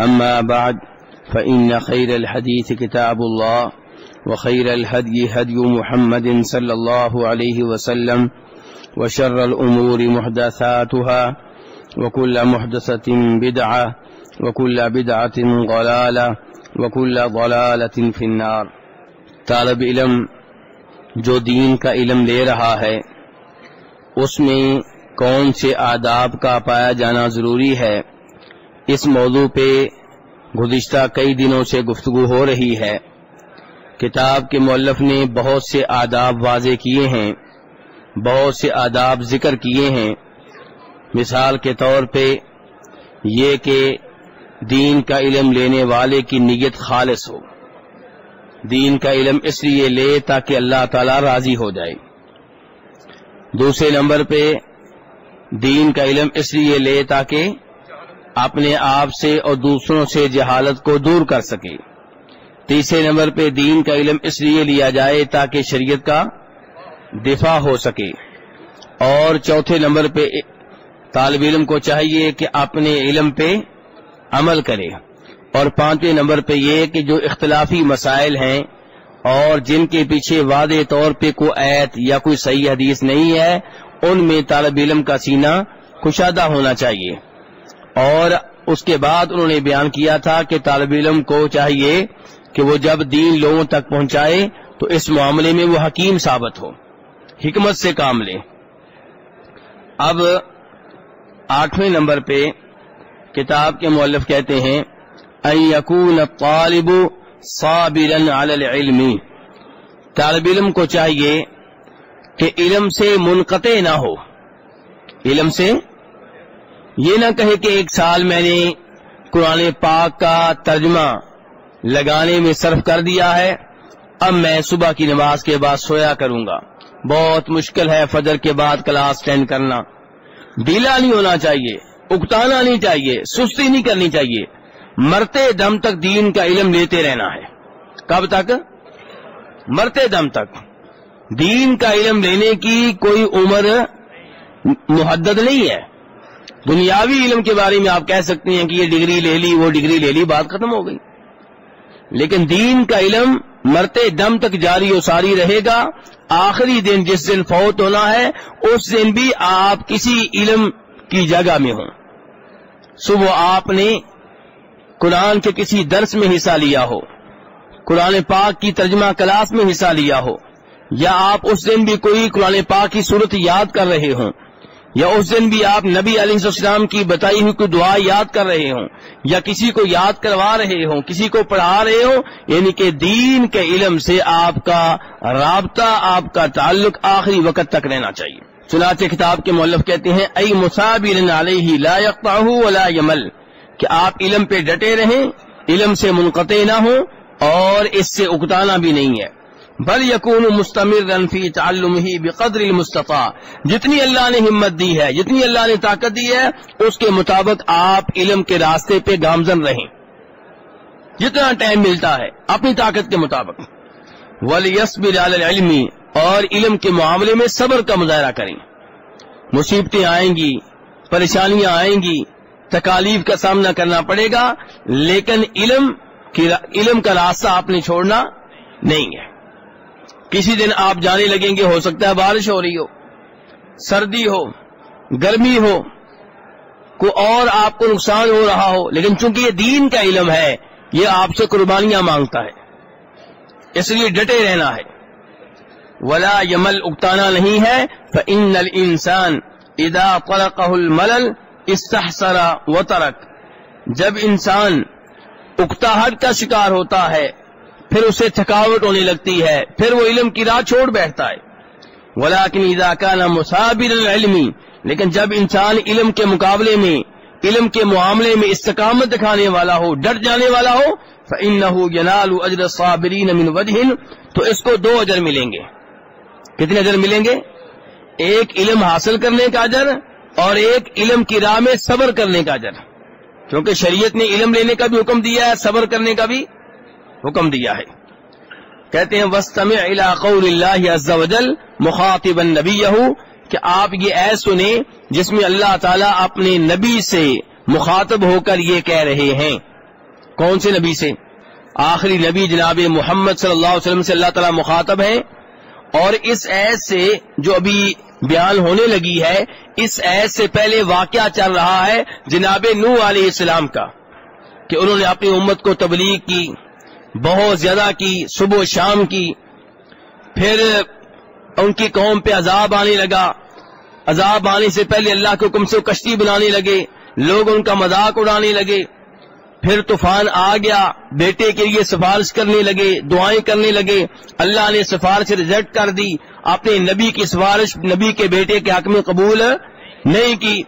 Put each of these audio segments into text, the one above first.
أما بعد، فإن خير الحديث كتاب الله، وخير الهدي هدي محمد صلى الله عليه وسلم، وشر الأمور محدثاتها، وكل محدثة بدعة، وكل بدعة ضلالة، وكل ضلالة في النار. طالب علم جو دین کا علم لے رہا ہے، اس میں کون سے آداب کا پایا جانا ضروری ہے؟ اس موضوع پہ گزشتہ کئی دنوں سے گفتگو ہو رہی ہے۔ کتاب کے مولف نے بہت سے آداب واضح کیے ہیں، بہت سے آداب ذکر کیے ہیں۔ مثال کے طور پہ یہ کہ دین کا علم لینے والے کی نیت خالص ہو۔ دین کا علم اس لیے لے تاکہ اللہ تعالی راضی ہو جائے۔ دوسرے نمبر پہ دین کا علم اس لیے لے تاکہ اپنے آپ سے اور دوسروں سے جہالت کو دور کر سکے۔ تیسرے نمبر پہ دین کا علم اس لیے لیا جائے تاکہ شریعت کا دفاع ہو سکے۔ اور چوتھے نمبر پہ طالب علم کو چاہیے کہ اپنے علم پہ عمل کرے۔ اور پانچویں نمبر پہ یہ کہ جو اختلافی مسائل ہیں اور جن کے پیچھے واضح طور پہ کوئی ایت یا کوئی صحیح حدیث نہیں ہے، ان میں طالب علم کا سینہ کشادہ ہونا چاہیے۔ اور اس کے بعد انہوں نے بیان کیا تھا کہ طالب علم کو چاہیے کہ وہ جب دین لوگوں تک پہنچائے تو اس معاملے میں وہ حکیم ثابت ہو۔ حکمت سے کام لے۔ اب آٹھویں نمبر پہ کتاب کے مولف کہتے ہیں یقون طالب صابرا علی العلم طالب علم کو چاہیے کہ علم سے منقطع نہ ہو۔ علم سے یہ نہ کہے کہ ایک سال میں نے قرآن پاک کا ترجمہ لگانے میں صرف کر دیا ہے، اب میں صبح کی نماز کے بعد سویا کروں گا۔ بہت مشکل ہے فجر کے بعد کلاس اٹینڈ کرنا۔ ڈھیلا نہیں ہونا چاہیے، اکتانا نہیں چاہیے، سستی نہیں کرنی چاہیے۔ مرتے دم تک دین کا علم لیتے رہنا ہے۔ کب تک؟ مرتے دم تک۔ دین کا علم لینے کی کوئی عمر محدد نہیں ہے۔ دنیاوی علم کے بارے میں آپ کہہ سکتے ہیں کہ یہ ڈگری لے لی، وہ ڈگری لے لی، بات ختم ہو گئی۔ لیکن دین کا علم مرتے دم تک جاری و ساری رہے گا۔ آخری دن جس دن فوت ہونا ہے، اس دن بھی آپ کسی علم کی جگہ میں ہوں۔ صبح آپ نے قرآن کے کسی درس میں حصہ لیا ہو۔ قرآن پاک کی ترجمہ کلاس میں حصہ لیا ہو۔ یا آپ اس دن بھی کوئی قرآن پاک کی صورت یاد کر رہے ہوں۔ یا اس دن بھی آپ نبی علیہ السلام کی بتائی ہوئی کوئی دعا یاد کر رہے ہوں، یا کسی کو یاد کروا رہے ہوں، کسی کو پڑھا رہے ہوں یعنی کہ دین کے علم سے آپ کا رابطہ، آپ کا تعلق آخری وقت تک رہنا چاہیے۔ چنانچہ کتاب کے مولف کہتے ہیں ائی مسابر علیہ لا ولا يمل کہ آپ علم پہ ڈٹے رہیں، علم سے منقطع نہ ہوں اور اس سے اکتانا بھی نہیں ہے۔ بل یقون مستمر فی تعلم ہی بقدر المستطاع۔ جتنی اللہ نے ہمت دی ہے، جتنی اللہ نے طاقت دی ہے، اس کے مطابق آپ علم کے راستے پہ گامزن رہیں۔ جتنا ٹائم ملتا ہے، اپنی طاقت کے مطابق۔ ولیصبر علی العلم، اور علم کے معاملے میں صبر کا مظاہرہ کریں۔ مصیبتیں آئیں گی، پریشانیاں آئیں گی، تکالیف کا سامنا کرنا پڑے گا، لیکن علم کی علم کا راستہ آپ نے چھوڑنا نہیں ہے۔ کسی دن آپ جانے لگیں گے، ہو سکتا ہے بارش ہو رہی ہو، سردی ہو، گرمی ہو کو اور آپ کو نقصان ہو رہا ہو، لیکن چونکہ یہ دین کا علم ہے، یہ آپ سے قربانیاں مانگتا ہے، اس لیے ڈٹے رہنا ہے۔ ولا یمل اکتانا نہیں ہے۔ فإن الانسان اذا طلقه الملل استحسر وترک جب انسان اکتاہٹ کا شکار ہوتا ہے پھر اسے تھکاوٹ ہونے لگتی ہے، پھر وہ علم کی راہ چھوڑ بیٹھتا ہے۔ ولیکن اذا کان مسابر لیکن جب انسان علم کے مقابلے میں، علم کے معاملے میں استقامت دکھانے والا ہو ڈٹ جانے والا ہو، فَإِنَّهُ يَنَالُ أَجْرَ الصَّابِرِينَ مِنْ وَجْهٍ، تو اس کو دو اجر ملیں گے۔ کتنے اجر ملیں گے؟ ایک علم حاصل کرنے کا اجر اور ایک علم کی راہ میں صبر کرنے کا اجر۔ کیونکہ شریعت نے علم لینے کا بھی حکم دیا ہے، صبر کرنے کا بھی حکم دیا ہے۔ کہتے ہیں وسطم قول اللہ عز مخاطب النبی کہ آپ یہ اے سنیں جس میں اللہ تعالیٰ اپنے نبی سے مخاطب ہو کر یہ کہہ رہے ہیں۔ کون سے نبی سے؟ آخری نبی جناب محمد صلی اللہ علیہ وسلم سے اللہ تعالیٰ مخاطب ہیں۔ اور اس ایس سے جو ابھی بیان ہونے لگی ہے، اس ایس سے پہلے واقعہ چل رہا ہے جناب نو علیہ السلام کا، کہ انہوں نے اپنی امت کو تبلیغ کی۔ بہت زیادہ کی صبح و شام کی، پھر ان کی قوم پہ عذاب آنے لگا۔ عذاب آنے سے پہلے اللہ کے حکم سے کشتی بنانے لگے، لوگ ان کا مذاق اڑانے لگے۔ پھر طوفان آ گیا، بیٹے کے لیے سفارش کرنے لگے، دعائیں کرنے لگے۔ اللہ نے سفارش ریجیکٹ کر دی۔ اپنے نبی کی سفارش، نبی کے بیٹے کے حق میں قبول نہیں کی۔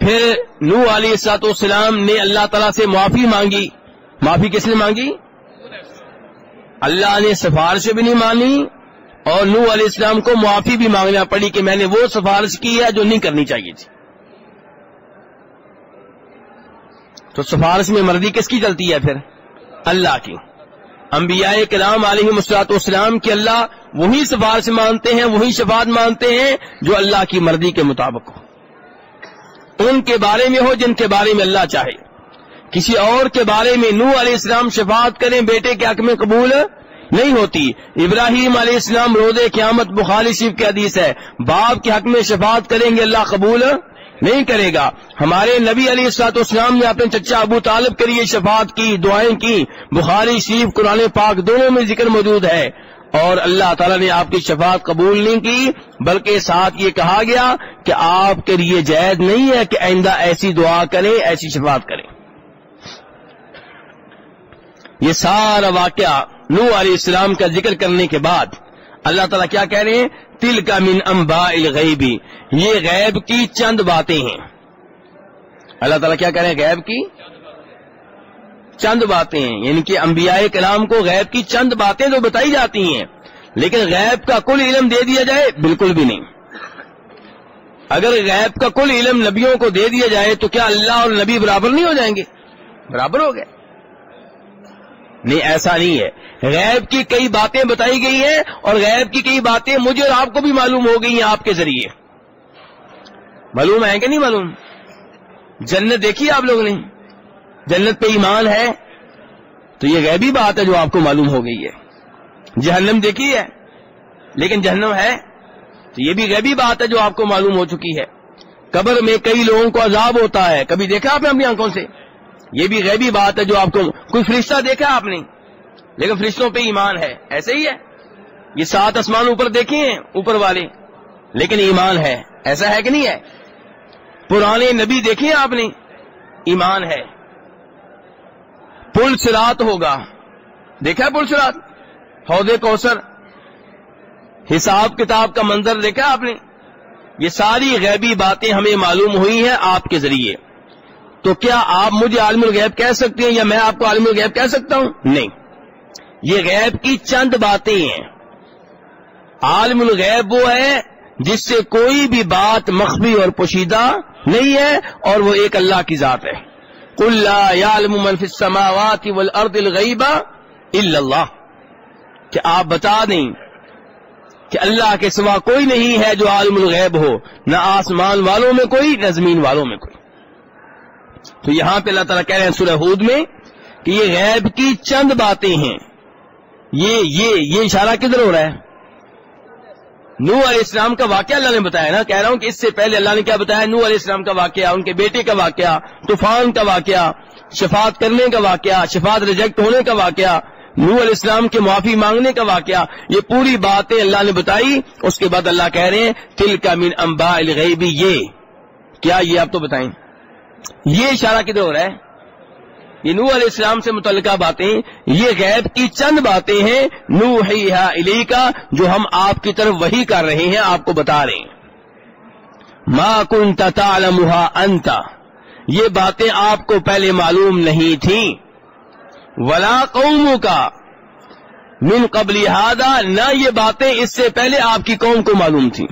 پھر نو علیہ سات والسلام نے اللہ تعالیٰ سے معافی مانگی۔ معافی کس نے مانگی؟ اللہ نے سفارش بھی نہیں مانی اور نو علیہ السلام کو معافی بھی مانگنا پڑی کہ میں نے وہ سفارش کی ہے جو نہیں کرنی چاہیے تھی۔ تو سفارش میں مرضی کس کی چلتی ہے پھر؟ اللہ کی۔ انبیاء کلام علیہ مسلاط اسلام کی اللہ وہی سفارش مانتے ہیں، وہی شفاعت مانتے ہیں جو اللہ کی مرضی کے مطابق ہو۔ ان کے بارے میں ہو جن کے بارے میں اللہ چاہے۔ کسی اور کے بارے میں نو علیہ السلام شفاعت کریں بیٹے کے حق میں قبول نہیں ہوتی۔ ابراہیم علیہ السلام روز قیامت بخاری شیف کے حدیث ہے، باپ کے حق میں شفاعت کریں گے، اللہ قبول نہیں کرے گا۔ ہمارے نبی علی السلاط اسلام نے اپنے چچا ابو طالب کے لیے شفاعت کی، دعائیں کی۔ بخاری شریف، قرآن پاک دونوں میں ذکر موجود ہے۔ اور اللہ تعالیٰ نے آپ کی شفاعت قبول نہیں کی، بلکہ ساتھ یہ کہا گیا کہ آپ کے لیے جائز نہیں ہے کہ آئندہ ایسی دعا کریں، ایسی شفاعت کریں۔ یہ سارا واقعہ نو علیہ السلام کا ذکر کرنے کے بعد اللہ تعالیٰ کیا کہہ رہے ہیں؟ تل کا من امبا الغیبی یہ غیب کی چند باتیں ہیں۔ اللہ تعالیٰ کیا کہہ رہے ہیں؟ غیب کی چند باتیں ہیں۔ یعنی کہ انبیاء کلام کو غیب کی چند باتیں تو بتائی جاتی ہیں، لیکن غیب کا کل علم دے دیا جائے بالکل بھی نہیں۔ اگر غیب کا کل علم نبیوں کو دے دیا جائے تو کیا اللہ اور نبی برابر نہیں ہو جائیں گے؟ برابر ہو گئے۔ نہیں، ایسا نہیں ہے۔ غیب کی کئی باتیں بتائی گئی ہیں اور غیب کی کئی باتیں مجھے اور آپ کو بھی معلوم ہو گئی ہیں آپ کے ذریعے۔ معلوم ہے کہ نہیں معلوم؟ جنت دیکھی آپ لوگوں نے؟ جنت پہ ایمان ہے؟ تو یہ غیبی بات ہے جو آپ کو معلوم ہو گئی ہے۔ جہنم دیکھی ہے، لیکن جہنم ہے۔ تو یہ بھی غیبی بات ہے جو آپ کو معلوم ہو چکی ہے۔ قبر میں کئی لوگوں کو عذاب ہوتا ہے۔ کبھی دیکھا آپ نے اپنی آنکھوں سے؟ یہ بھی غیبی بات ہے جو آپ کو کوئی فرشتہ دیکھا آپ نے؟ لیکن فرشتوں پہ ایمان ہے۔ ایسے ہی ہے۔ یہ سات آسمان اوپر دیکھے ہیں، اوپر والے۔ لیکن ایمان ہے۔ ایسا ہے کہ نہیں ہے؟ پرانے نبی دیکھے آپ نے؟ ایمان ہے۔ پل سرات ہوگا۔ دیکھا پل سرات؟ حوضے کوسر حساب کتاب کا منظر دیکھا آپ نے؟ یہ ساری غیبی باتیں ہمیں معلوم ہوئی ہیں آپ کے ذریعے۔ تو کیا آپ مجھے عالم الغیب کہہ سکتے ہیں یا میں آپ کو عالم الغیب کہہ سکتا ہوں؟ نہیں۔ یہ غیب کی چند باتیں ہیں۔ عالم الغیب وہ ہے جس سے کوئی بھی بات مخبی اور پوشیدہ نہیں ہے اور وہ ایک اللہ کی ذات ہے۔ اللہ یا السماوات والارض الغیبہ الا اللہ۔ کہ آپ بتا دیں کہ اللہ کے سوا کوئی نہیں ہے جو عالم الغیب ہو، نہ آسمان والوں میں کوئی، نہ زمین والوں میں کوئی۔ تو یہاں پہ اللہ تعالیٰ کہہ رہے ہیں سورہ ہود میں کہ یہ غیب کی چند باتیں ہیں۔ یہ یہ یہ اشارہ کدھر ہو رہا ہے؟ نو علیہ السلام کا واقعہ اللہ نے بتایا نا، کہہ رہا ہوں کہ اس سے پہلے اللہ نے کیا بتایا؟ نو علیہ السلام کا واقعہ، ان کے بیٹے کا واقعہ، طوفان کا واقعہ شفات کرنے کا واقعہ شفات ریجیکٹ ہونے کا واقعہ نو علیہ السلام کے معافی مانگنے کا واقعہ، یہ پوری باتیں اللہ نے بتائی۔ اس کے بعد اللہ کہہ رہے ہیں تل کا من امبا الغیبی یہ۔ کیا یہ آپ تو بتائیں؟ یہ اشارہ کدھر ہو رہا ہے؟ یہ نو علیہ السلام سے متعلقہ باتیں، یہ غیب کی چند باتیں ہیں نو علی کا جو ہم آپ کی طرف وہی کر رہے ہیں، آپ کو بتا رہے ہیں۔ ما کن تعلمها انت، یہ باتیں آپ کو پہلے معلوم نہیں تھیں۔ ولا قوموں کا من قبل ہادا نہ یہ باتیں اس سے پہلے آپ کی قوم کو معلوم تھیں۔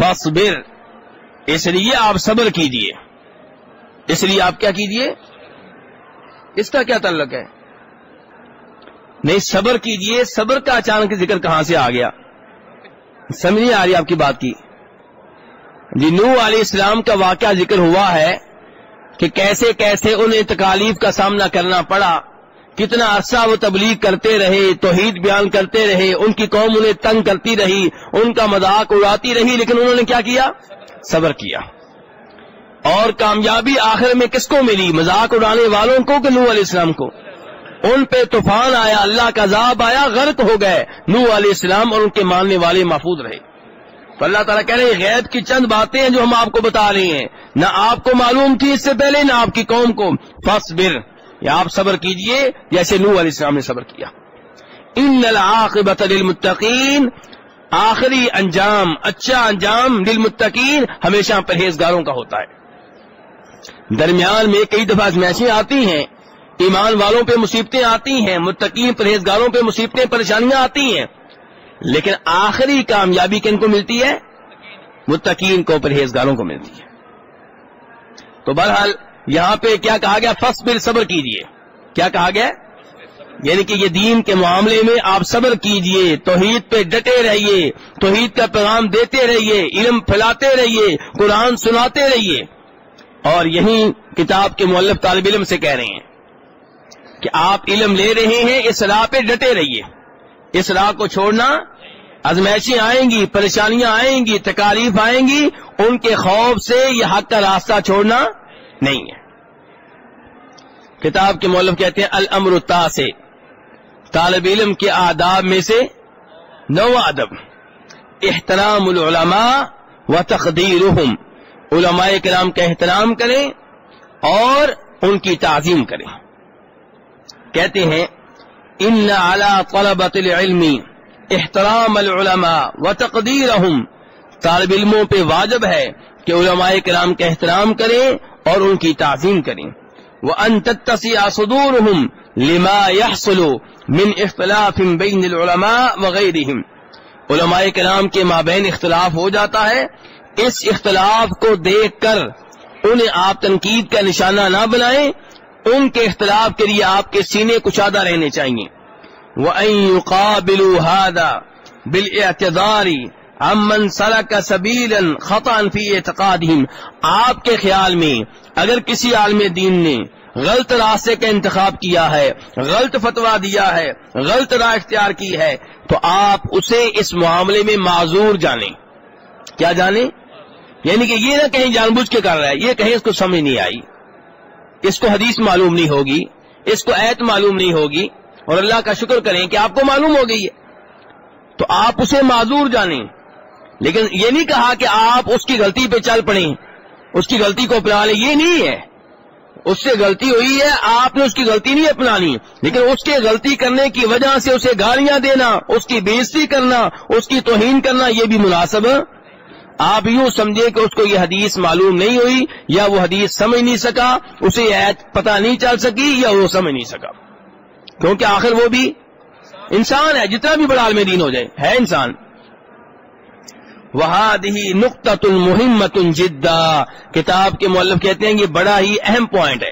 فصبر اس لیے آپ صبر کیجیے اس لیے آپ کیا کیجیے اس کا کیا تعلق ہے؟ نہیں، صبر کیجیے صبر کا اچانک ذکر کہاں سے آ گیا؟ سمجھ نہیں آ رہی آپ کی بات کی۔ جی نو علیہ السلام کا واقعہ ذکر ہوا ہے کہ کیسے کیسے انہیں تکالیف کا سامنا کرنا پڑا۔ کتنا عرصہ وہ تبلیغ کرتے رہے، توحید بیان کرتے رہے، ان کی قوم انہیں تنگ کرتی رہی، ان کا مذاق اڑاتی رہی، لیکن انہوں نے کیا کیا؟ صبر کیا۔ اور کامیابی آخر میں کس کو ملی؟ مذاق اڑانے والوں کو کہ نو علیہ السلام کو؟ ان پہ طوفان آیا، اللہ کا عذاب آیا، غرق ہو گئے۔ نو علیہ السلام اور ان کے ماننے والے محفوظ رہے۔ تو اللہ تعالیٰ کہہ رہے ہیں، غیب کی چند باتیں ہیں جو ہم آپ کو بتا رہے ہیں۔ نہ آپ کو معلوم تھی اس سے پہلے، نہ آپ کی قوم کو۔ فصبر یا آپ صبر کیجیے، جیسے نو علیہ السلام نے صبر کیا۔ ان العاقبت للمتقین آخری انجام اچھا انجام للمتقین ہمیشہ پرہیزگاروں کا ہوتا ہے۔ درمیان میں کئی دفعہ میچیں آتی ہیں، ایمان والوں پہ مصیبتیں آتی ہیں، متقین پرہیزگاروں پہ مصیبتیں، پریشانیاں آتی ہیں۔ لیکن آخری کامیابی کن کو ملتی ہے؟ متقین کو، پرہیزگاروں کو ملتی ہے۔ تو بہرحال یہاں پہ کیا کہا گیا؟ فص بل صبر کیجیے۔ کیا کہا گیا؟ یعنی کہ یہ دین کے معاملے میں آپ صبر کیجیے، توحید پہ ڈٹے رہیے توحید کا پیغام دیتے رہیے علم پھیلاتے رہیے قرآن سناتے رہیے اور یہی کتاب کے مولف طالب علم سے کہہ رہے ہیں کہ آپ علم لے رہے ہیں، اس راہ پہ ڈٹے رہیے اس راہ کو چھوڑنا ازمائشیں آئیں گی، پریشانیاں آئیں گی، تکالیف آئیں گی، ان کے خوف سے یہ حق کا راستہ چھوڑنا نہیں ہے۔ کتاب کے مولف کہتے ہیں، الامر سے طالب علم کے آداب میں سے نو ادب. احترام العلماء و تقدیر علماء کرام کا احترام کریں اور ان کی تعظیم کریں. کہتے ہیں، ان اعلی طلبت العلم احترام العلماء و تقدیر طالب علموں پہ واجب ہے کہ علماء کرام کا احترام کریں اور ان کی تعظیم کریں. وہ ان تتسع لما يحصل من اختلاف بین العلماء وغیرهم علماء کرام کے مابین اختلاف ہو جاتا ہے۔ اس اختلاف کو دیکھ کر انہیں آپ تنقید کا نشانہ نہ بنائیں۔ ان کے اختلاف کے لیے آپ کے سینے کشادہ رہنے چاہیے۔ وہ قابل بال اعتداری امن سڑک کا آپ کے خیال میں اگر کسی عالم دین نے غلط راستے کا انتخاب کیا ہے، غلط فتوا دیا ہے، غلط راہ اختیار کی ہے، تو آپ اسے اس معاملے میں معذور جانیں۔ کیا جانیں؟ یعنی کہ یہ نہ کہیں جان بوجھ کے کر رہا ہے، یہ کہیں اس کو سمجھ نہیں آئی۔ اس کو حدیث معلوم نہیں ہوگی، اس کو ایت معلوم نہیں ہوگی، اور اللہ کا شکر کریں کہ آپ کو معلوم ہو گئی ہے۔ تو آپ اسے معذور جانیں۔ لیکن یہ نہیں کہا کہ آپ اس کی غلطی پہ چل پڑیں، اس کی غلطی کو اپنا لیں، یہ نہیں ہے۔ اس سے غلطی ہوئی ہے، آپ نے اس کی غلطی نہیں اپنانی۔ لیکن اس کے غلطی کرنے کی وجہ سے اسے گالیاں دینا، اس کی بےزتی کرنا، اس کی توہین کرنا، یہ بھی مناسب آپ یوں سمجھے کہ اس کو یہ حدیث معلوم نہیں ہوئی، یا وہ حدیث سمجھ نہیں سکا، اسے ایت پتہ نہیں چل سکی، یا وہ سمجھ نہیں سکا۔ کیونکہ آخر وہ بھی انسان ہے، جتنا بھی بڑا عالم دین ہو جائے، ہے انسان۔ وہاد ہی نقط المحمت جدا۔ کتاب کے مولف کہتے ہیں یہ بڑا ہی اہم پوائنٹ ہے۔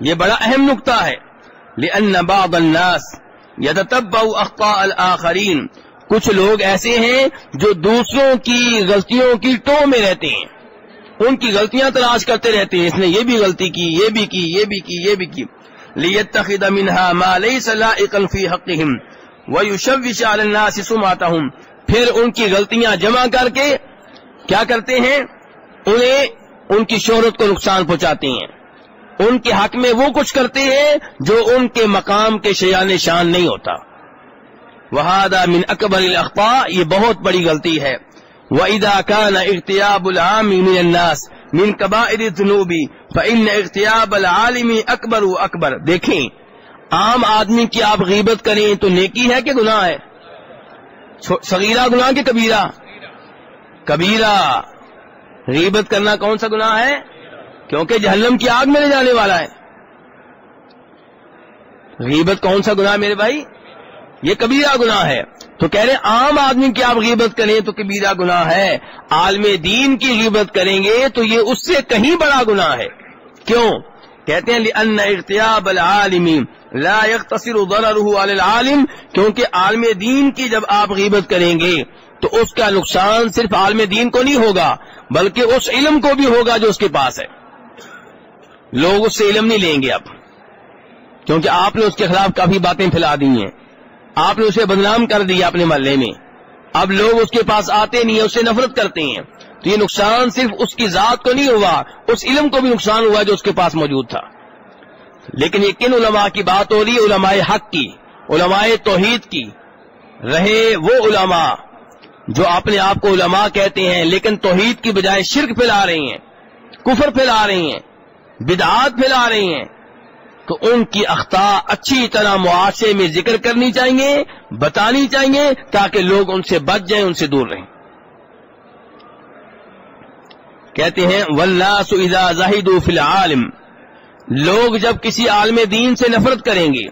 یہ بڑا اہم نقطہ ہے۔ لأن بعض الناس يتتبع اخطاء الاخرین کچھ لوگ ایسے ہیں جو دوسروں کی غلطیوں کی ٹو میں رہتے ہیں۔ ان کی غلطیاں تلاش کرتے رہتے ہیں۔ اس نے یہ بھی غلطی کی، یہ بھی کی، یہ بھی کی، یہ بھی کی۔ لیتخذ منها ما ليس لائقا في حقهم۔ ويشوش على الناس سمعتهم۔ پھر ان کی غلطیاں جمع کر کے کیا کرتے ہیں؟ انہیں ان کی شہرت کو نقصان پہنچاتے ہیں۔ ان کے حق میں وہ کچھ کرتے ہیں جو ان کے مقام کے شیان شان نہیں ہوتا۔ وہادا من اکبر الاخطاء یہ بہت بڑی غلطی ہے۔ وَإِذَا كَانَ اغتياب العام من الناس من كبائر الذنوب، فإن اغتياب العالم اکبر و اکبر دیکھیں، عام آدمی کی آپ غیبت کریں تو نیکی ہے کہ گناہ ہے؟ صغیرہ گناہ کہ کبیرہ؟ کبیرہ. غیبت کرنا کون سا گناہ ہے؟ کیونکہ جہنم کی آگ میں لے جانے والا ہے. غیبت کون سا گناہ میرے بھائی؟ یہ کبیرہ گناہ ہے. تو کہہ رہے عام آدمی کی آپ غیبت کریں تو کبیرہ گناہ ہے. عالم دین کی غیبت کریں گے تو یہ اس سے کہیں بڑا گناہ ہے. کیوں؟ کہتے ہیں، لأن اغتیاب العالم لا يختصر ضرره على العالم، کیونکہ عالم دین کی جب آپ غیبت کریں گے، تو اس کا نقصان صرف عالم دین کو نہیں ہوگا، بلکہ اس علم کو بھی ہوگا جو اس کے پاس ہے۔ لوگ اس سے علم نہیں لیں گے اب، کیونکہ آپ نے اس کے خلاف کافی باتیں پھیلا دی ہیں۔ آپ نے اسے بدنام کر دیا اپنے محلے میں۔ اب لوگ اس کے پاس آتے نہیں ہیں، اس سے نفرت کرتے ہیں۔ تو یہ نقصان صرف اس کی ذات کو نہیں ہوا، اس علم کو بھی نقصان ہوا جو اس کے پاس موجود تھا۔ لیکن یہ کن علماء کی بات ہو رہی ہے؟ علماء حق کی، علماء توحید کی۔ رہے وہ علماء جو اپنے آپ کو علماء کہتے ہیں، لیکن توحید کی بجائے شرک پھیلا رہے ہیں، کفر پھیلا رہے ہیں، بدعات پھیلا رہے ہیں۔ تو ان کی اخطاء اچھی طرح معاشرے میں ذکر کرنی چاہیے، بتانی چاہیے تاکہ لوگ ان سے بچ جائیں، ان سے دور رہیں۔ کہتے ہیں، والناس اذا زاہدوا فی العالم۔ لوگ جب کسی عالم دین سے نفرت کریں گے،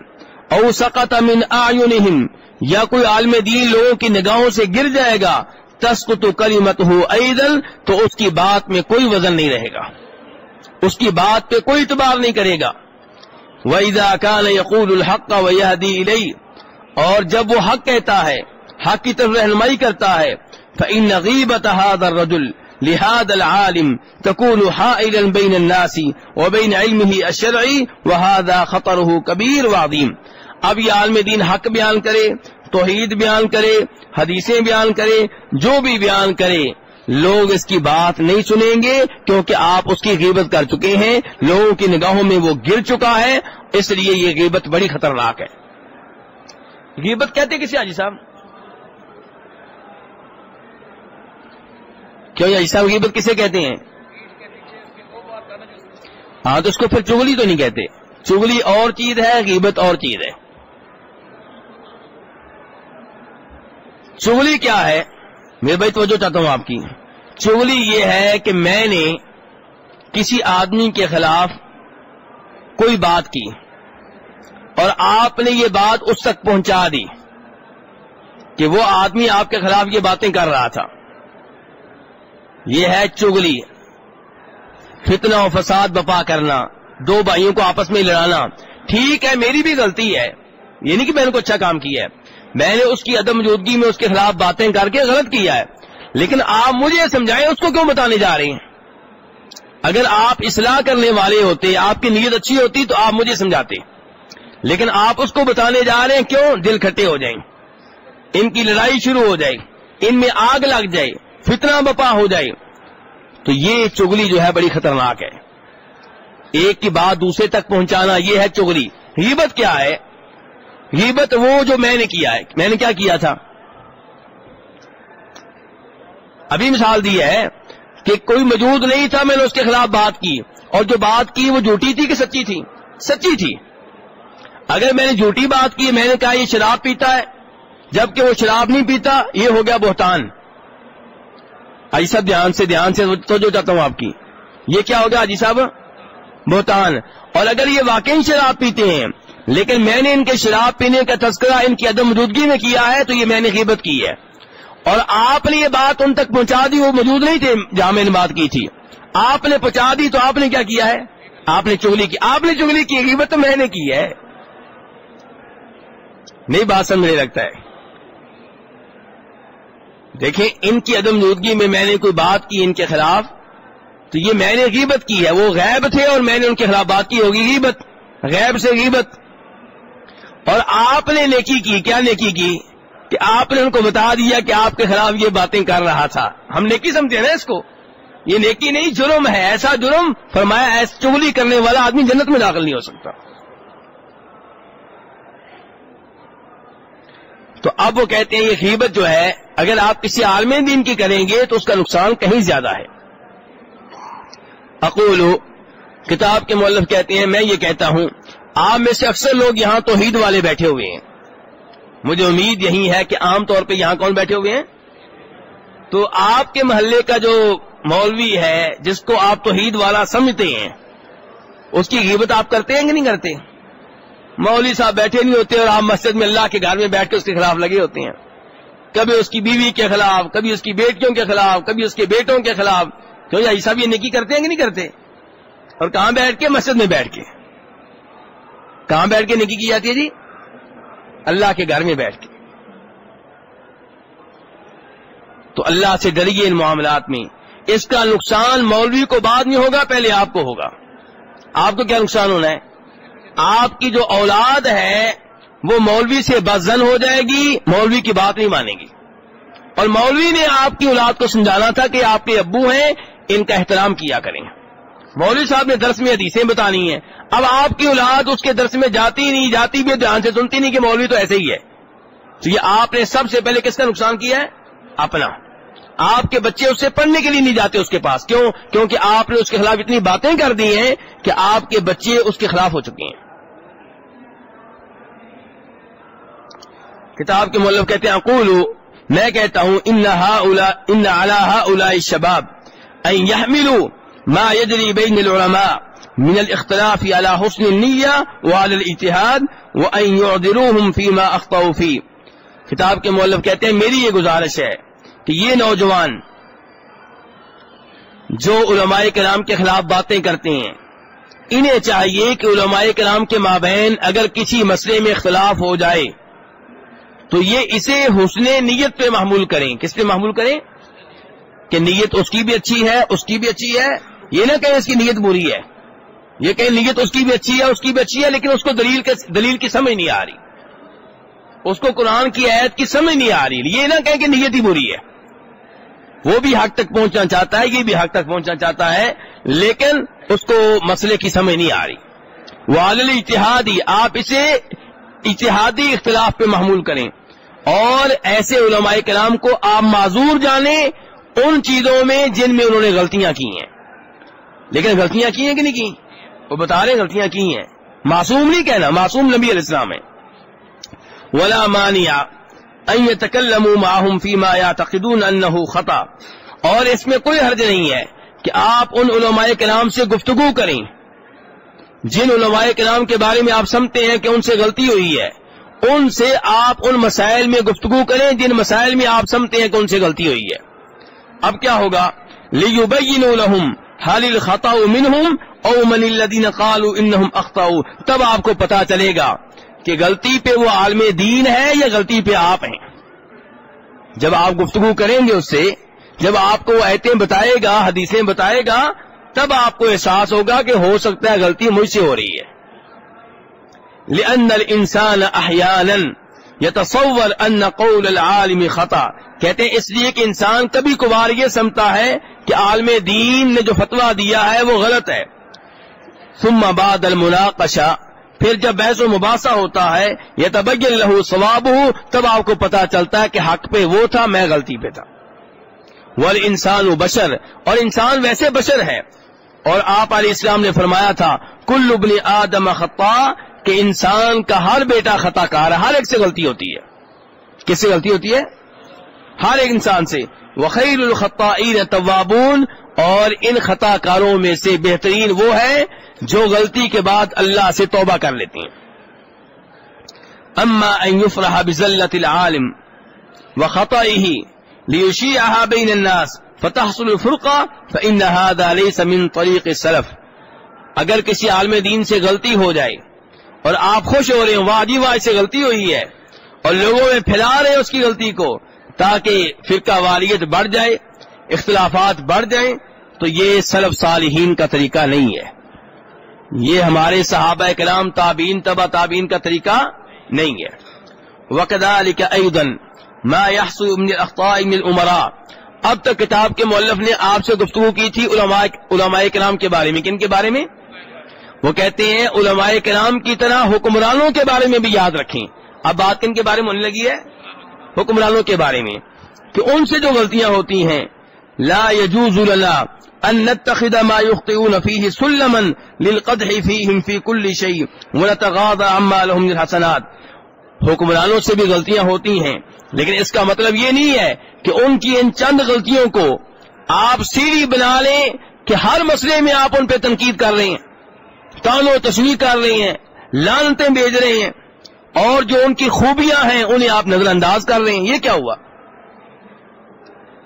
او سقط من اعینہم، یا کوئی عالم دین لوگوں کی نگاہوں سے گر جائے گا، تسقط کلمتہ ایدل، تو اس کی بات میں کوئی وزن نہیں رہے گا۔ اس کی بات پہ کوئی اعتبار نہیں کرے گا۔ وَإِذَا كَانَ يَقُولُ الْحَقَّ وَيَهْدِي إِلَيْهِ، اور جب وہ حق کہتا ہے، حق کی طرف رہنمائی کرتا ہے، فَإِنَّ غِيبَةَ هَذَا الرَّجُلِ لهذا العالم تكون حائلا بين الناس وبين علمه الشرعي، وهذا خطره كبير وعظيم. اب یہ عالم دین حق بیان کرے، توحید بیان کرے، حدیثیں بیان کرے، جو بھی بیان کرے، لوگ اس کی بات نہیں سنیں گے کیونکہ آپ اس کی غیبت کر چکے ہیں، لوگوں کی نگاہوں میں وہ گر چکا ہے، اس لیے یہ غیبت بڑی خطرناک ہے۔ غیبت کہتے کسی حاجی صاحب؟ کیوں حاجی غیبت کسے کہتے ہیں؟ ہاں تو اس کو پھر چگلی تو نہیں کہتے۔ چگلی اور چیز ہے، غیبت اور چیز ہے۔ چگلی کیا ہے؟ میرے بھائی، توجہ چاہتا ہوں آپ کی۔ چگلی یہ ہے کہ میں نے کسی آدمی کے خلاف کوئی بات کی اور آپ نے یہ بات اس تک پہنچا دی کہ وہ آدمی آپ کے خلاف یہ باتیں کر رہا تھا۔ یہ ہے چگلی۔ فتنہ و فساد بپا کرنا، دو بھائیوں کو آپس میں لڑانا۔ ٹھیک ہے، میری بھی غلطی ہے۔ یہ نہیں کہ میں نے کو اچھا کام کیا ہے۔ میں نے اس کی عدم موجودگی میں اس کے خلاف باتیں کر کے غلط کیا ہے۔ لیکن آپ مجھے سمجھائیں، اس کو کیوں بتانے جا رہے ہیں؟ اگر آپ اصلاح کرنے والے ہوتے، آپ کی نیت اچھی ہوتی تو آپ مجھے سمجھاتے۔ لیکن آپ اس کو بتانے جا رہے ہیں، کیوں؟ دل کھٹے ہو جائیں۔ ان کی لڑائی شروع ہو جائے۔ ان میں آگ لگ جائے۔ فتنہ بپا ہو جائے۔ تو یہ چگلی جو ہے بڑی خطرناک ہے۔ ایک کی بات دوسرے تک پہنچانا یہ ہے چگلی۔ غیبت کیا ہے؟ غیبت وہ جو میں نے کیا ہے۔ میں نے کیا کیا تھا؟ ابھی مثال دی ہے کہ کوئی موجود نہیں تھا، میں نے اس کے خلاف بات کی۔ اور جو بات کی وہ جھوٹی تھی کہ سچی تھی؟ سچی تھی۔ اگر میں نے جھوٹی بات کی، میں نے کہا یہ شراب پیتا ہے، جبکہ وہ شراب نہیں پیتا، یہ ہو گیا بہتان۔ آجی صاحب، دھیان سے دھیان سے تو جو چاہتا ہوں آپ کی۔ یہ کیا ہوگا آجی صاحب؟ بہتان۔ اور اگر یہ واقعی شراب پیتے ہیں، لیکن میں نے ان کے شراب پینے کا تذکرہ، ان کی عدم موجودگی میں کیا ہے، تو یہ میں نے غیبت کی ہے۔ اور آپ نے یہ بات ان تک پہنچا دی، وہ موجود نہیں تھے جہاں میں نے بات کی تھی۔ آپ نے پہنچا دی، تو آپ نے کیا کیا ہے؟ آپ نے چگلی کی، آپ نے چگلی کی، غیبت تو میں نے کی ہے۔ نہیں، بات سمجھنے لگتا ہے۔ دیکھیں، ان کی عدم موجودگی میں میں نے کوئی بات کی ان کے خلاف؟ تو یہ میں نے غیبت کی ہے، وہ غیب تھے اور میں نے ان کے خلاف بات کی ہوگی، غیبت، غیب سے غیبت۔ اور آپ نے نیکی کی، کیا نیکی کی؟ کہ آپ نے ان کو بتا دیا کہ آپ کے خلاف یہ باتیں کر رہا تھا۔ ہم نیکی سمجھے نا اس کو؟ یہ نیکی نہیں، جرم ہے، ایسا جرم، فرمایا ایسا چگلی کرنے والا آدمی جنت میں داخل نہیں ہو سکتا۔ تو اب وہ کہتے ہیں یہ غیبت جو ہے، اگر آپ کسی عالم دین کی کریں گے تو اس کا نقصان کہیں زیادہ ہے۔ اقول، کتاب کے مولف کہتے ہیں، میں یہ کہتا ہوں، آپ میں سے اکثر لوگ یہاں توحید والے بیٹھے ہوئے ہیں۔ مجھے امید یہی ہے کہ عام طور پہ یہاں کون بیٹھے ہوئے ہیں؟ تو آپ کے محلے کا جو مولوی ہے، جس کو آپ توحید والا سمجھتے ہیں، اس کی غیبت آپ کرتے ہیں کہ نہیں کرتے؟ مولوی صاحب بیٹھے نہیں ہوتے اور آپ مسجد میں اللہ کے گھر میں بیٹھ کے اس کے خلاف لگے ہوتے ہیں۔ کبھی اس کی بیوی کے خلاف، کبھی اس کی بیٹیوں کے خلاف، کبھی اس کے بیٹوں کے خلاف۔ کیوں یا صاحب یہ نکی کرتے ہیں کہ نہیں کرتے؟ اور کہاں بیٹھ کے؟ مسجد میں بیٹھ کے۔ کہاں بیٹھ کے نکی کی جاتی ہے جی؟ اللہ کے گھر میں بیٹھ کے۔ تو اللہ سے ڈریے ان معاملات میں۔ اس کا نقصان مولوی کو بعد میں ہوگا، پہلے آپ کو ہوگا۔ آپ کو کیا نقصان ہونا ہے؟ آپ کی جو اولاد ہے، وہ مولوی سے بزن ہو جائے گی، مولوی کی بات نہیں مانے گی۔ اور مولوی نے آپ کی اولاد کو سمجھانا تھا کہ آپ کے ابو ہیں، ان کا احترام کیا کریں۔ مولوی صاحب نے درس میں حدیثیں بتانی ہیں۔ اب آپ کی اولاد اس کے درس میں جاتی نہیں، جاتی بھی دھیان سے سنتی نہیں کہ مولوی تو ایسے ہی ہے۔ تو یہ آپ نے سب سے پہلے کس کا نقصان کیا ہے؟ اپنا۔ آپ کے بچے اس سے پڑھنے کے لیے نہیں جاتے اس کے پاس۔ کیوں؟ کیونکہ آپ نے اس کے خلاف اتنی باتیں کر دی ہیں کہ آپ کے بچے اس کے خلاف ہو چکے ہیں۔ کتاب کے مولب کہتے ہیں اقول میں کہتا ہوں، ان الا شباب ان يحملوا ما يجري بين العلماء من الاختلاف على حسن النية وعلى الاتحاد وأن يعذروهم فيما أخطأوا فيه کتاب کے مولب کہتے ہیں، میری یہ گزارش ہے کہ یہ نوجوان جو علماء کرام کے خلاف باتیں کرتے ہیں، انہیں چاہیے کہ علماء کرام کے مابین اگر کسی مسئلے میں اختلاف ہو جائے تو یہ اسے حسن نیت پہ محمول کریں۔ کس پہ محمول کریں؟ کہ نیت اس کی بھی اچھی ہے، اس کی بھی اچھی ہے۔ یہ نہ کہیں اس کی نیت بری ہے۔ یہ کہیں نیت اس کی بھی اچھی ہے، اس کی بھی اچھی ہے، لیکن اس کو دلیل کے دلیل کی سمجھ نہیں آ رہی۔ اس کو قرآن کی عید کی سمجھ نہیں آ رہی۔ یہ نہ کہیں کہ نیت ہی بری ہے۔ وہ بھی حق تک پہنچنا چاہتا ہے، یہ بھی حق تک پہنچنا چاہتا ہے، لیکن اس کو مسئلے کی سمجھ نہیں آ رہی۔ وہ اتحادی آپ اسے اتحادی اختلاف پہ محمول کریں اور ایسے علماء کلام کو آپ معذور جانیں ان چیزوں میں جن میں انہوں نے غلطیاں کی ہیں۔ لیکن غلطیاں کی ہیں کہ نہیں کی؟ وہ بتا رہے غلطیاں کی ہیں۔ معصوم نہیں کہنا، معصوم نبی علیہ السلام ہے ولا مانیا خطا اور اس میں کوئی حرج نہیں ہے کہ آپ ان علماء کے نام سے گفتگو کریں۔ جن علماء کے نام کے بارے میں آپ سمجھتے ہیں کہ ان سے غلطی ہوئی ہے، ان سے آپ ان مسائل میں گفتگو کریں جن مسائل میں آپ سمجھتے ہیں کہ ان سے غلطی ہوئی ہے۔ اب کیا ہوگا؟ لہم حال الخطا منہم او من الذين قالوا انهم اخطاوا تب آپ کو پتا چلے گا کہ غلطی پہ وہ عالم دین ہے یا غلطی پہ آپ ہیں۔ جب آپ گفتگو کریں گے اس سے، جب آپ کو وہ ایتیں بتائے گا، حدیثیں بتائے گا تب آپ کو احساس ہوگا کہ ہو سکتا ہے غلطی مجھ سے ہو رہی ہے۔ لأن الانسان احیانا يتصور ان قول العالم خطا کہتے ہیں، اس لیے کہ انسان کبھی کبھار یہ سمتا ہے کہ عالم دین نے جو فتوا دیا ہے وہ غلط ہے۔ ثم بعد المناقشہ پھر جب بحث و مباحثہ ہوتا ہے یہ تبگ لہو ثواب ہو تب آپ کو پتا چلتا ہے کہ حق پہ وہ تھا، میں غلطی پہ تھا۔ ول انسان بشر۔ اور انسان ویسے بشر ہے۔ اور آپ علیہ السلام نے فرمایا تھا، کل ابن آدم خطا، کہ انسان کا ہر بیٹا خطا کار ہے، ہر ایک سے غلطی ہوتی ہے۔ کس سے غلطی ہوتی ہے؟ ہر ایک انسان سے۔ وخیر الخطائین طوابون اور ان خطا کاروں میں سے بہترین وہ ہے جو غلطی کے بعد اللہ سے توبہ کر لیتے ہیں۔ اما ان يفرح بزلت العالم وخطئه ليشيعها بين الناس فتحصل الفرقه فان هذا ليس من طريق السلف. اگر کسی عالم دین سے غلطی ہو جائے اور آپ خوش ہو رہے ہیں واہ جی واہ سے غلطی ہوئی ہے اور لوگوں میں پھیلا رہے ہیں اس کی غلطی کو تاکہ فرقہ واریت بڑھ جائے، اختلافات بڑھ جائیں، تو یہ سلب صالحین کا طریقہ نہیں ہے۔ یہ ہمارے صحابہ کلام تابین تبا تابین کا طریقہ نہیں ہے۔ وقدا علی کا عمرا اب تک کتاب کے مولف نے آپ سے گفتگو کی تھی علماء علماء کرام کے بارے میں، کن کے بارے میں؟ وہ کہتے ہیں علماء کرام کی طرح حکمرانوں کے بارے میں بھی یاد رکھیں۔ اب بات کن کے بارے میں ہونے لگی ہے؟ حکمرانوں کے بارے میں۔ کہ ان سے جو غلطیاں ہوتی ہیں، لا يجوز لنا ان نتخذ ما يخطئون فيه سلما للقدح فيهم في كل شيء ونتغاضى عما لهم من الحسنات۔ حکمرانوں سے بھی غلطیاں ہوتی ہیں۔ لیکن اس کا مطلب یہ نہیں ہے کہ ان کی ان چند غلطیوں کو آپ سیڑھی بنا لیں کہ ہر مسئلے میں آپ ان پہ تنقید کر رہے ہیں تان و تشنی کر رہے ہیں، لانتیں بھیج رہے ہیں، اور جو ان کی خوبیاں ہیں انہیں آپ نظر انداز کر رہے ہیں۔ یہ کیا ہوا؟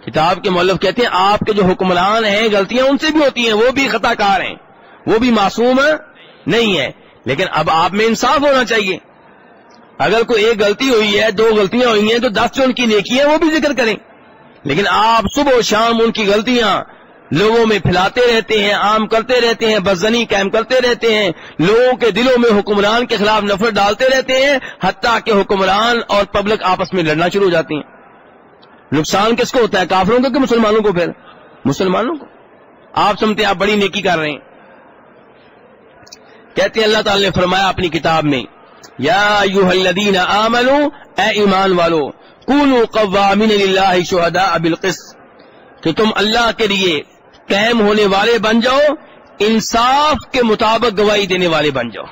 کتاب کے مولف کہتے ہیں، آپ کے جو حکمران ہیں، غلطیاں ان سے بھی ہوتی ہیں، وہ بھی خطا کار ہیں، وہ بھی معصوم نہیں ہے لیکن اب آپ میں انصاف ہونا چاہیے۔ اگر کوئی ایک غلطی ہوئی ہے، دو غلطیاں ہوئی ہیں، تو دس جو ان کی نیکی ہیں، وہ بھی ذکر کریں۔ لیکن آپ صبح و شام ان کی غلطیاں لوگوں میں پھیلاتے رہتے ہیں، عام کرتے رہتے ہیں بزنی قائم کرتے رہتے ہیں، لوگوں کے دلوں میں حکمران کے خلاف نفرت ڈالتے رہتے ہیں، حتیٰ کہ حکمران اور پبلک آپس میں لڑنا شروع ہو جاتی ہیں۔ نقصان کس کو ہوتا ہے؟ کافروں کو کہ مسلمانوں کو پھر؟ مسلمانوں کو۔ آپ سمتے آپ بڑی نیکی کر رہے ہیں۔ کہتے ہیں، اللہ تعالی نے فرمایا اپنی کتاب میں یا ایوہ الذین آمنو، اے ایمان والو، کونو قوامین للہ شہداء بالقسط، کہ تم اللہ کے لیے قائم ہونے والے بن جاؤ، انصاف کے مطابق گواہی دینے والے بن جاؤ۔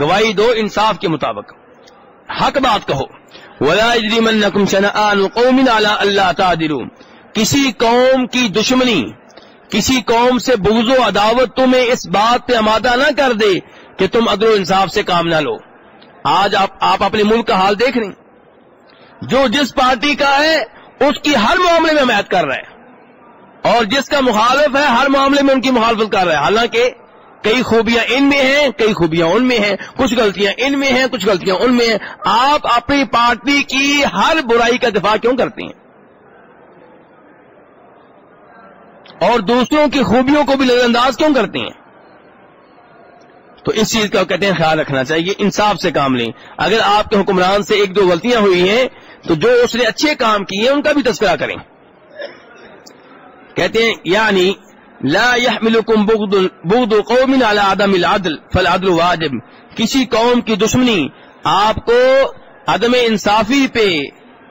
گواہی دو انصاف کے مطابق۔ حق بات کہو، ولا يجرمنكم شنآن قوم على اللہ تعدلوا کسی قوم کی دشمنی، کسی قوم سے بغض و عداوت تمہیں اس بات پہ آمادہ نہ کر دے کہ تم عدل و انصاف سے کام نہ لو۔ آج آپ آپ اپنے ملک کا حال دیکھ رہے ہیں۔ جو جس پارٹی کا ہے، اس کی ہر معاملے میں حمایت کر رہے ہیں اور جس کا مخالف ہے، ہر معاملے میں ان کی مخالفت کر رہے ہیں حالانکہ کئی خوبیاں ان میں ہیں، کئی خوبیاں ان میں ہیں۔ کچھ غلطیاں ان میں ہیں، کچھ غلطیاں ان میں ہیں۔ آپ اپنی پارٹی کی ہر برائی کا دفاع کیوں کرتے ہیں؟ اور دوسروں کی خوبیوں کو بھی نظر انداز کیوں کرتے ہیں؟ تو اس چیز کا کہتے ہیں خیال رکھنا چاہیے، انصاف سے کام لیں۔ اگر آپ کے حکمران سے ایک دو غلطیاں ہوئی ہیں، تو جو اس نے اچھے کام کیے ان کا بھی تذکرہ کریں۔ کہتے ہیں یعنی لا يحملكم بغض بغض قوم على عدم العدل، فالعدل واجب۔ کسی قوم کی دشمنی آپ کو عدم انصافی پہ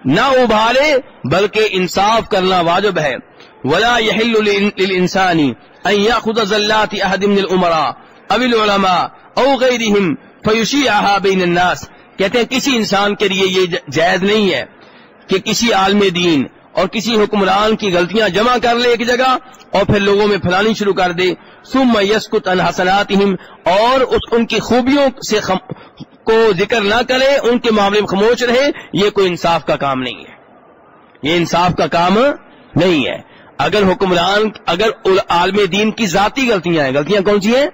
نہ ابھارے، بلکہ انصاف کرنا واجب ہے۔ ولا يحل للانسان ان ياخذ زلات احد من الامراء او العلماء او غيرهم فيشيعها بين الناس۔ کہتے ہیں کسی انسان کے لیے یہ جائز نہیں ہے کہ کسی عالم دین اور کسی حکمران کی غلطیاں جمع کر لے ایک جگہ اور پھر لوگوں میں پھیلانی شروع کر دے۔ سم یسکت الحسنات اور اس ان کی خوبیوں سے خم کو ذکر نہ کرے، ان کے معاملے میں خاموش رہے۔ یہ کوئی انصاف کا کام نہیں ہے۔ یہ انصاف کا کام نہیں ہے۔ اگر حکمران، اگر عالم دین کی ذاتی غلطیاں ہیں، غلطیاں کون سی ہیں؟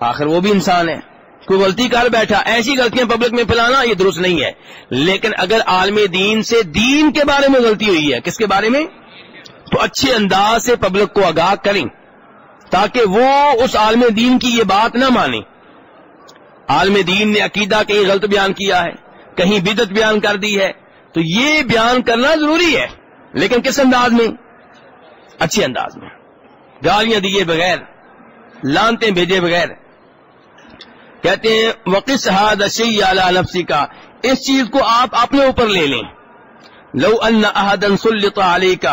آخر وہ بھی انسان ہے۔ کوئی غلطی کر بیٹھا، ایسی غلطیاں پبلک میں پھیلانا یہ درست نہیں ہے۔ لیکن اگر عالم دین سے دین کے بارے میں غلطی ہوئی ہے، کس کے بارے میں؟ تو اچھے انداز سے پبلک کو آگاہ کریں۔ تاکہ وہ اس عالم دین کی یہ بات نہ مانے۔ عالم دین نے عقیدہ کہیں غلط بیان کیا ہے، کہیں بدت بیان کر دی ہے۔ تو یہ بیان کرنا ضروری ہے۔ لیکن کس انداز میں؟ اچھے انداز میں۔ گالیاں دیے بغیر لانتے بھیجے بغیر۔ کہتے ہیں وقص حاد نفسی کا اس چیز کو آپ اپنے اوپر لے لیں۔ لو ان احدن سلط علیک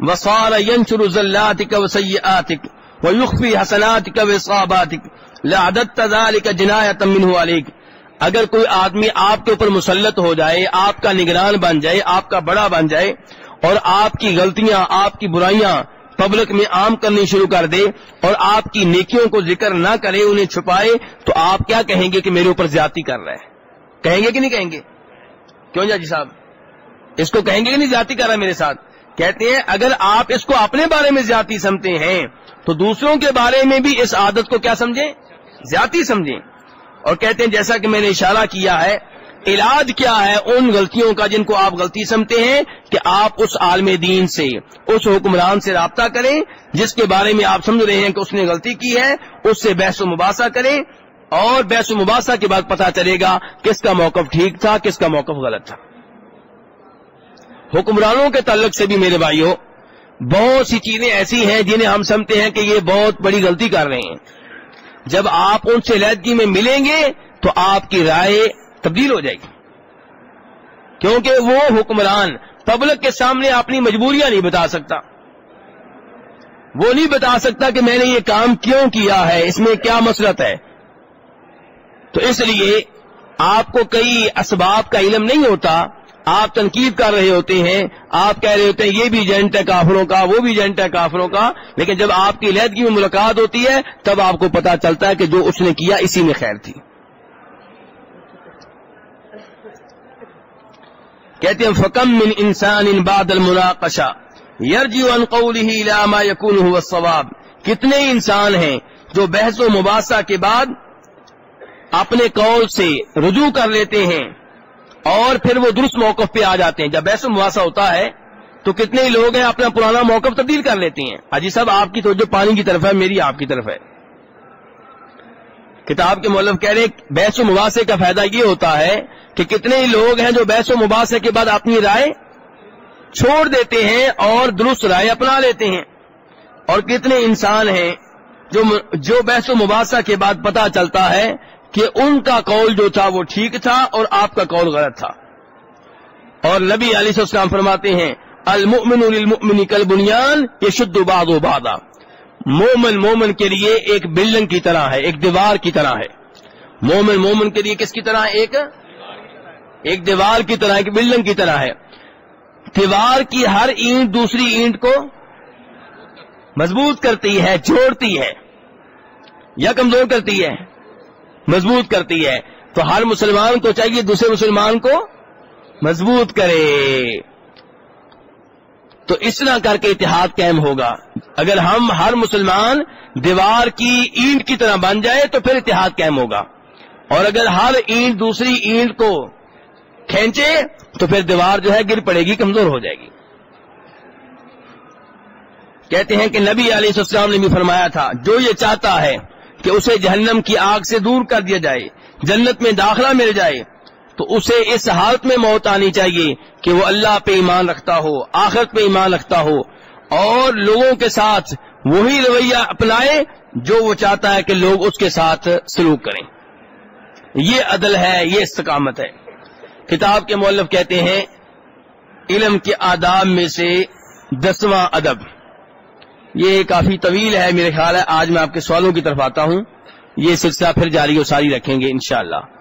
وصار ينشر ذلاتك وسيئاتك ويخفي حسناتك واصاباتك لعددت ذلك جنايه منه عليك۔ اگر کوئی آدمی آپ کے اوپر مسلط ہو جائے، آپ کا نگران بن جائے، آپ کا بڑا بن جائے اور آپ کی غلطیاں، آپ کی برائیاں پبلک میں عام کرنی شروع کر دے اور آپ کی نیکیوں کو ذکر نہ کرے، انہیں چھپائے، تو آپ کیا کہیں گے کہ میرے اوپر زیادتی کر رہا ہے کہیں گے کہ نہیں کہیں گے؟ کیوں جی صاحب؟ اس کو کہیں گے کہ نہیں زیادتی کر رہا ہے میرے ساتھ؟ کہتے ہیں اگر آپ اس کو اپنے بارے میں زیادتی سمجھتے ہیں، تو دوسروں کے بارے میں بھی اس عادت کو کیا سمجھیں؟ زیادتی سمجھیں۔ اور کہتے ہیں جیسا کہ میں نے اشارہ کیا ہے علاج کیا ہے ان غلطیوں کا جن کو آپ غلطی سمجھتے ہیں کہ آپ اس عالم دین سے، اس حکمران سے رابطہ کریں، جس کے بارے میں آپ سمجھ رہے ہیں کہ اس نے غلطی کی ہے، اس سے بحث و مباحثہ کریں اور بحث و مباحثہ کے بعد پتا چلے گا کس کا موقف ٹھیک تھا، کس کا موقف غلط تھا۔ حکمرانوں کے تعلق سے بھی میرے بھائیوں بہت سی چیزیں ایسی ہیں جنہیں ہم سمجھتے ہیں کہ یہ بہت بڑی غلطی کر رہے ہیں۔ جب آپ ان سے علیحدگی میں ملیں گے تو آپ کی رائے تبدیل ہو جائے گی۔ کیونکہ وہ حکمران پبلک کے سامنے اپنی مجبوریاں نہیں بتا سکتا۔ وہ نہیں بتا سکتا کہ میں نے یہ کام کیوں کیا ہے، اس میں کیا مسلط ہے۔ تو اس لیے آپ کو کئی اسباب کا علم نہیں ہوتا۔ آپ تنقید کر رہے ہوتے ہیں، آپ کہہ رہے ہوتے ہیں، یہ بھی ایجنٹ ہے کافروں کا، وہ بھی ایجنٹ ہے کافروں کا۔ لیکن جب آپ کی علیحدگی میں ملاقات ہوتی ہے، تب آپ کو پتا چلتا ہے کہ جو اس نے کیا، اسی میں خیر تھی۔ کہتے ہیں فکم من انسان ان باد المناقشہ یرجی ان قوله لا ما يكون هو الصواب کتنے انسان ہیں جو بحث و مباحثہ کے بعد اپنے قول سے رجوع کر لیتے ہیں اور پھر وہ درست موقف پہ آ جاتے ہیں۔ جب بحث و مباحثہ ہوتا ہے تو کتنے ہی لوگ ہیں اپنا پرانا موقف تبدیل کر لیتے ہیں۔ ہاں حاجی صاحب آپ کی توجہ پانی کی طرف ہے، میری آپ کی طرف ہے۔ کتاب کے مولف کہہ رہے بحث و مباحثے کا فائدہ یہ ہوتا ہے کہ کتنے ہی لوگ ہیں جو بحث و مباحثے کے بعد اپنی رائے چھوڑ دیتے ہیں اور درست رائے اپنا لیتے ہیں۔ اور کتنے انسان ہیں جو جو بحث و مباحثہ کے بعد پتا چلتا ہے کہ ان کا قول جو تھا وہ ٹھیک تھا اور آپ کا قول غلط تھا۔ اور نبی علی السلام فرماتے ہیں، المؤمن للمؤمن کل بنیان یہ شد باد و بادا مومن مومن کے لیے ایک بلڈنگ کی طرح ہے، ایک دیوار کی طرح ہے۔ مومن مومن کے لیے کس کی طرح ایک ایک دیوار کی طرح، ایک بلڈنگ کی طرح ہے۔ دیوار کی ہر اینٹ دوسری اینٹ کو مضبوط کرتی ہے، جوڑتی ہے، یا کمزور کرتی ہے، مضبوط کرتی ہے۔ تو ہر مسلمان کو چاہیے دوسرے مسلمان کو مضبوط کرے۔ تو اس طرح کر کے اتحاد قائم ہوگا۔ اگر ہم ہر مسلمان دیوار کی اینٹ کی طرح بن جائے تو پھر اتحاد قائم ہوگا۔ اور اگر ہر اینٹ دوسری اینٹ کو کھینچے تو پھر دیوار جو ہے گر پڑے گی، کمزور ہو جائے گی۔ کہتے ہیں کہ نبی علیہ السلام نے بھی فرمایا تھا، جو یہ چاہتا ہے کہ اسے جہنم کی آگ سے دور کر دیا جائے، جنت میں داخلہ مل جائے، تو اسے اس حالت میں موت آنی چاہیے کہ وہ اللہ پہ ایمان رکھتا ہو، آخرت پہ ایمان رکھتا ہو۔ اور لوگوں کے ساتھ وہی رویہ اپنائے جو وہ چاہتا ہے کہ لوگ اس کے ساتھ سلوک کریں۔ یہ عدل ہے، یہ استقامت ہے۔ کتاب کے مولف کہتے ہیں، علم کے آداب میں سے دسواں ادب۔ یہ کافی طویل ہے میرے خیال ہے، آج میں آپ کے سوالوں کی طرف آتا ہوں۔ یہ سلسلہ پھر جاری و ساری رکھیں گے انشاءاللہ۔